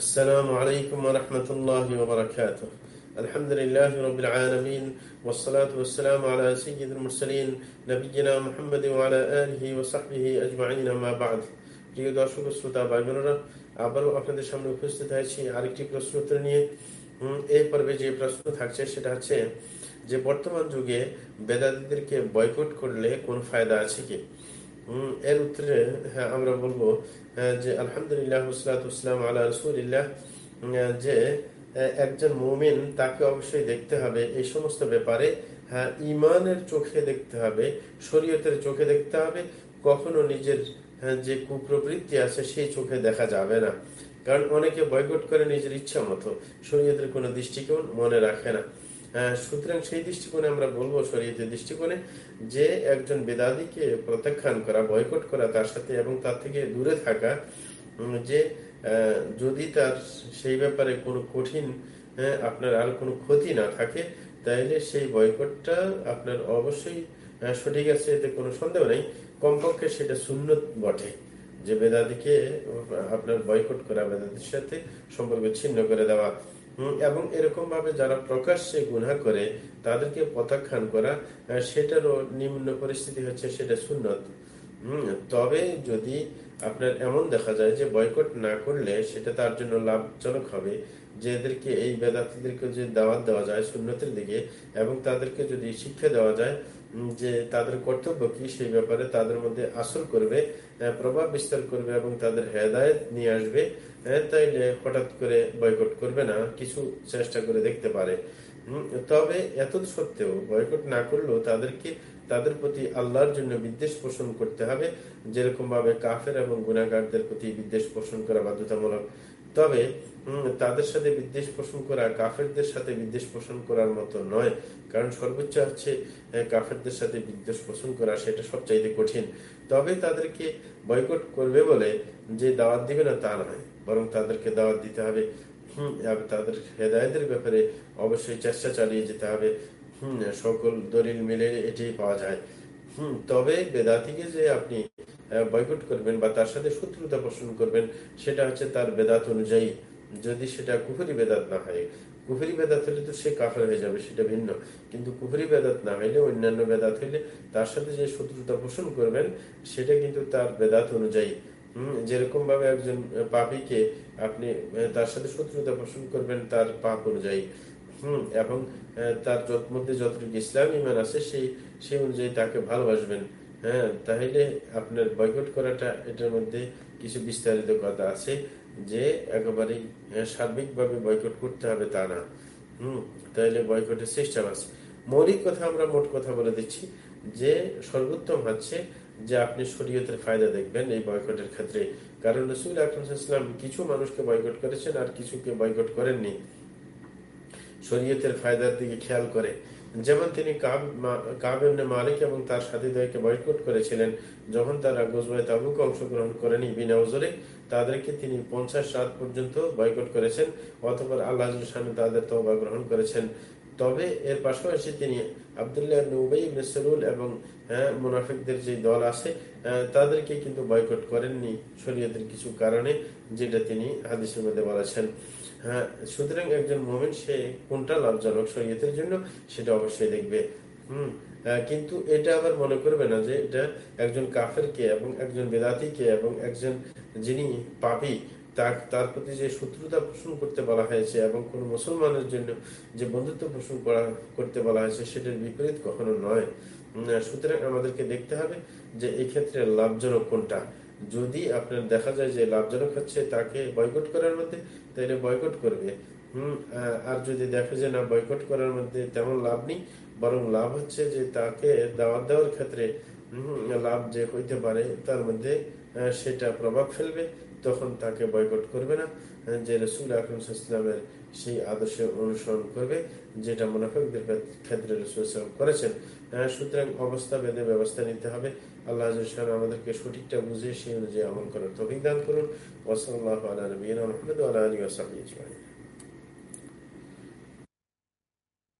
السلام عليكم ورحمة الله وبركاته الحمد لله رب العالمين والصلاة والسلام على سيد المرسلين نبينا محمد وعلى آله وصحبه أجمعين ما بعد প্রিয় দর্শক শ্রোতা ভাই বোনেরা আবারও আপনাদের সামনে উপস্থিত হয়েছি আরেকটি প্রশ্ন উত্তর নিয়ে এই পর্বে যে প্রশ্ন থাকছে সেটা হচ্ছে যে বর্তমান যুগে বেদাদিদেরকে বয়কট করলে কোন ফায়দা আছে কি এর উত্তরে হ্যাঁ আমরা বলব যে আলহামদুলিল্লাহ হুসলাতাম আল্লাহ রসুলিল্লাহ যে একজন মুমিন তাকে অবশ্যই দেখতে হবে এই সমস্ত ব্যাপারে। হ্যাঁ ইমানের চোখে দেখতে হবে শরীয়তের চোখে দেখতে হবে কখনো নিজের হ্যাঁ, যে কুপ্রবৃত্তি আছে সেই চোখে দেখা যাবে না। কারণ অনেকে বয়কট করে নিজের ইচ্ছা মতো শরীয়তের কোনো দৃষ্টিকোণ মনে রাখে না। সুতরাং সেই দৃষ্টিকোণে আমরা বলব শরীয়তের দৃষ্টিকোণে, যে একজন বেদাদিকে প্রত্যাখ্যান করা, বয়কট করা তার সাথে এবং তার থেকে দূরে থাকা যে যদি তার সেই ব্যাপারে কোনো কঠিন আপনার আর কোনো ক্ষতি না থাকে, তাইলে সেই বয়কটটা আপনার অবশ্যই সঠিক আছে, এতে কোনো সন্দেহ নেই। কমপক্ষে সেটা শূন্য বটে যে বেদাদিকে আপনার বয়কট করা বেদাদির সাথে সম্পর্ক ছিন্ন করে দেওয়া। এবং এরকম ভাবে যারা প্রকাশ্যে গুনা করে, তাদেরকে প্রত্যাখ্যান করা সেটারও নিম্ন পরিস্থিতি হচ্ছে সেটা সুন্নত। তবে যদি আপনার এমন দেখা যায় যে বয়কট না করলে সেটা তার জন্য লাভজনক হবে, যে এদেরকে, এই বেদাতিদেরকে যে দাওয়াত দেওয়া যায় সুন্নতের দিকে, এবং তাদেরকে যদি শিক্ষা দেওয়া যায় যে তাদের কর্তব্য কি সেই ব্যাপারে তাদের মধ্যে আসল করবে প্রভাব বিস্তার করবে এবং তাদের হেদায়ত নিয়ে আসবে তাইলে হঠাৎ করে বয়কট করবে না, কিছু চেষ্টা করে দেখতে পারে। তবে এত সত্ত্বেও বয়কট না করলেও তাদেরকে, তাদের প্রতি আল্লাহর জন্য বিদ্বেষ পোষণ করতে হবে যেরকম ভাবে কাফের এবং গুণাগারদের প্রতি বিদ্বেষ পোষণ করা বাধ্যতামূলক। তবে তাদের সাথে বিদ্বেষ পোষণ করা কাফেরদের সাথে বিদ্বেষ পোষণ করার মতো নয়। কারণ সর্বোচ্চ হচ্ছে কাফেরদের সাথে বিদ্বেষ পোষণ করা সেটা সবচাইতে কঠিন। তবে তাদেরকে বয়কট করবে বলে যে দাওয়াত দিবে না তা নয়, বরং তাদেরকে দাওয়াত দিতে হবে। তাদের হেদায়তের ব্যাপারে অবশ্যই চেষ্টা চালিয়ে যেতে হবে। সকল দলিল মিলে এটাই পাওয়া যায়। হম, তবে বেদাতিকে যে আপনি বয়কট করবেন বা তার সাথে শত্রুতা পোষণ করবেন, সেটা হচ্ছে তার বেদাত অনুযায়ী। যদি সেটা কুফুরি বেদাত না হয়, কুফুরি বেদাত হলে তো সে কাফের হয়ে যাবে, সেটা ভিন্ন। কিন্তু কুফুরি বেদাত না হইলে, অন্যান্য বেদাত হইলে তার সাথে যে শত্রুতা পোষণ করবেন, সেটা কিন্তু তার বেদাত অনুযায়ী। যেরকম ভাবে একজন পাপিকে আপনি তার সাথে শত্রুতা পোষণ করবেন, তার পাপ অনুযায়ী। হম, এবং তার মধ্যে যতটুকু ইসলাম ইমান আছে, সেই সেই অনুযায়ী তাকে ভালোবাসবেন। হ্যাঁ তাহলে আপনার বয়কট করাটা এটার মধ্যে কিছু বিস্তারিত কথা আছে যে একেবারেই সার্বিকভাবে বয়কট করতে হবে তা না। হম, তাহলে বয়কটের সিস্টেম আছে। মৌলিক কথা আমরা মোট কথা বলে দিচ্ছি যে সর্বোত্তম হচ্ছে যে আপনি শরীয়তের ফায়দা দেখবেন এই বয়কটের ক্ষেত্রে। কারণ রসুল আকরমসাল্লাম কিছু মানুষকে বয়কট করেছেন আর কিছুকে বয়কট করেননি। শরীয়তের ফায়দার দিকে খেয়াল করে। যেমন তিনি কাবেমনে মালিক এবং তার সাথীদ্বয়কে বয়কট করেছিলেন যখন তারা গোজবাই তাবুকে অংশগ্রহণ করেনি বিনা ওজরে তাদেরকে তিনি পঞ্চাশ রাত পর্যন্ত বয়কট করেছেন অথবা আল্লাহ তাদের তবা গ্রহণ করেছেন। তবে এর পাশাপাশি তিনি আবদুল্লাহ উবাই সরুল এবং হ্যাঁ, মুনাফিকদের যে দল আছে তাদেরকে কিন্তু বয়কট করেননি শরীয়তের কিছু কারণে যেটা তিনি হাদিসের মধ্যে বলেছেন। হ্যাঁ সুতরাং একজন মোমেন, সে কোনটা লাভজনক শরীয়তের জন্য, সেটা অবশ্যই দেখবে। কিন্তু এটা আবার মনে করবে না যে এটা একজন এবং একজন এবং একজন যিনি পাপি, তার প্রতি যে শত্রুতা পোষণ করতে বলা হয়েছে এবং কোন মুসলমানের জন্য যে বন্ধুত্ব পোষণ করা, করতে বলা হয়েছে, সেটার বিপরীত কখনো নয়। সুতরাং আমাদেরকে দেখতে হবে যে এই ক্ষেত্রে লাভজনক কোনটা। যদি আপনার দেখা যায় যে লাভজনক হচ্ছে, তাকে বয়কট করার মধ্যে, তাহলে বয়কট করবে। হম আর যদি দেখা যায় না বয়কট করার মধ্যে তেমন লাভ নেই, বরং লাভ হচ্ছে যে তাকে দাওয়াত দেওয়ার ক্ষেত্রে লাভ যে হইতে পারে, তার মধ্যে সেটা প্রভাব ফেলবে। তখন তাকে বয়কট করবে না, যে রসুল আকরমের সেই আদর্শ অনুসরণ করবে, যেটা মুনাফিকদের ক্ষেত্রে রসুল ইসলাম করেছেন। সুতরাং অবস্থা বেঁধে ব্যবস্থা নিতে হবে। আল্লাহ আমাদেরকে সঠিকটা বুঝে সেই অনুযায়ী আমল করার তভিজ্ঞান করুন। ওসল্লাহ আল্লাহ আলী ওসাহ